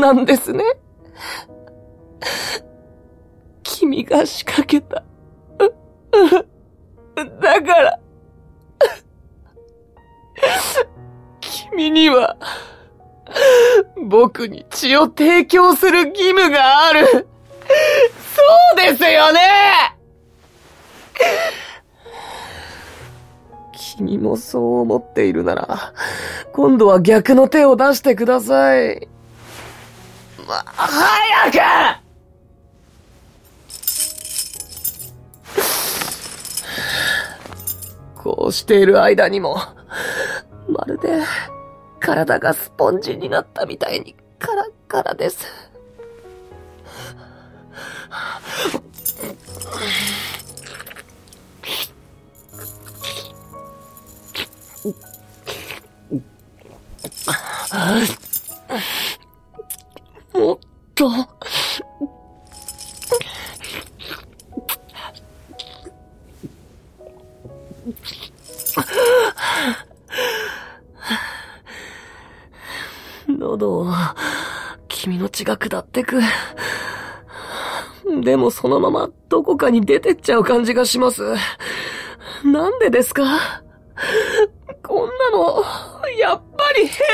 なんですね。君が仕掛けた。だから、君には、僕に血を提供する義務がある。そうですよね君もそう思っているなら、今度は逆の手を出してください。早くこうしている間にも、まるで、体がスポンジになったみたいにカラッカラです。と、喉を、君の血が下ってく。でもそのままどこかに出てっちゃう感じがします。なんでですか？こんなの、やっぱり変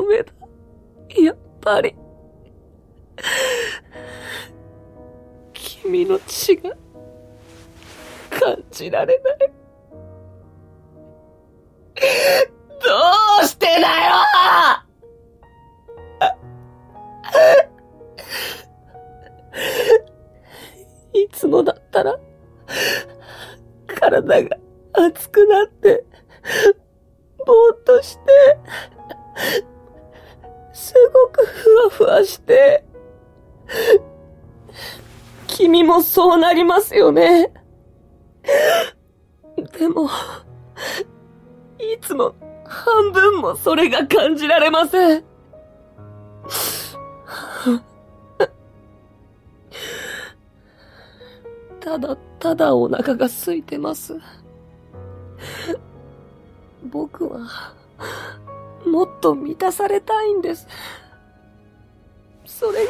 ダメだ。やっぱり。君の血が感じられない。どうしてだよいつもだったら、体が熱くなって、ぼーっとして、すごくふわふわして、君もそうなりますよね。でも、いつも半分もそれが感じられません。ただただお腹が空いてます。僕は、もっと満たされたいんです。それに、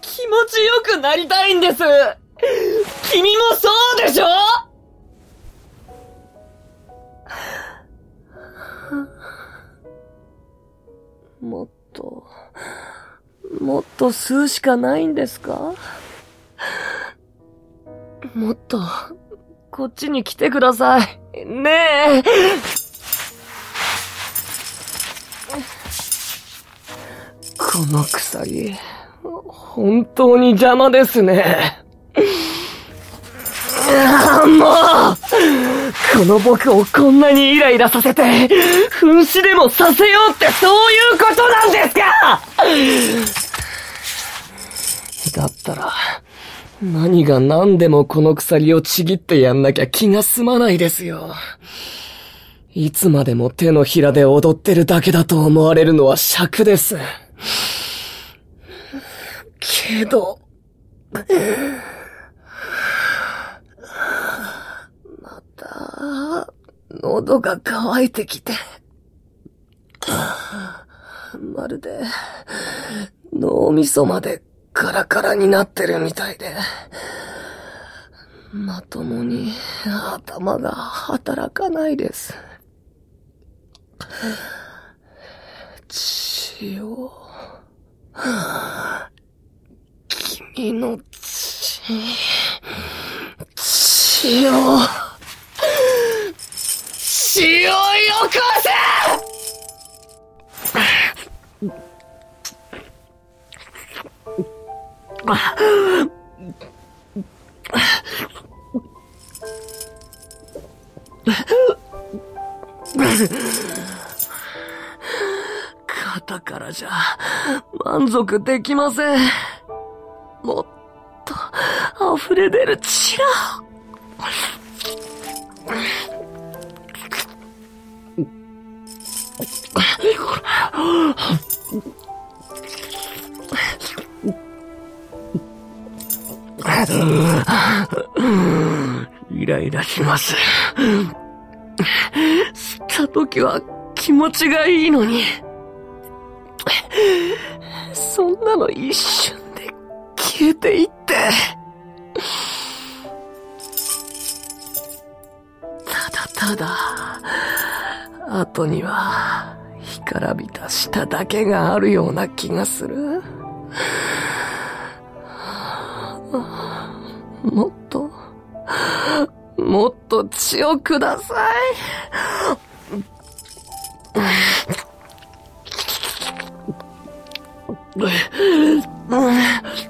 気持ちよくなりたいんです君もそうでしょ？もっと、もっと吸うしかないんですか？もっと、こっちに来てください。ねえこの鎖、本当に邪魔ですね。もうこの僕をこんなにイライラさせて、噴死でもさせようってそういうことなんですかだったら、何が何でもこの鎖をちぎってやんなきゃ気が済まないですよ。いつまでも手のひらで踊ってるだけだと思われるのは尺です。けど、また、喉が渇いてきて、まるで、脳みそまでカラカラになってるみたいで、まともに頭が働かないです。血を、君の血、血を、血をよこせ肩からじゃ満足できません。もっと溢れ出る血が。イライラします。吸った時は気持ちがいいのに。そんなの一瞬消えていって。ただただ、後には干からびた舌だけがあるような気がする。もっと、もっと血をください。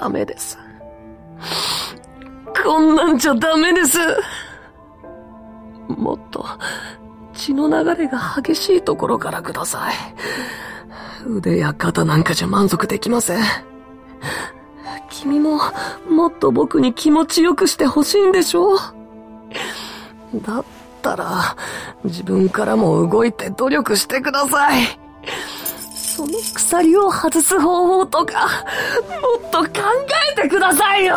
ダメです。こんなんじゃダメです。もっと、血の流れが激しいところからください。腕や肩なんかじゃ満足できません。君も、もっと僕に気持ちよくしてほしいんでしょだったら、自分からも動いて努力してください。その鎖を外す方法とか、もっと考えてくださいよ。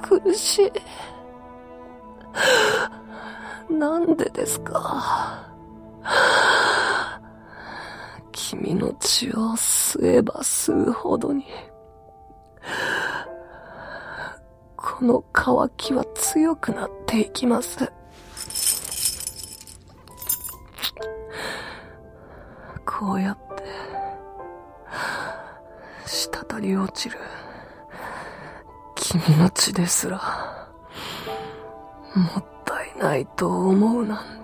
苦しい。なんでですか？君の血を吸えば吸うほどに、この渇きは強くなっていきます。こうやって、滴り落ちる、君の血ですら、もったいないと思うなんて。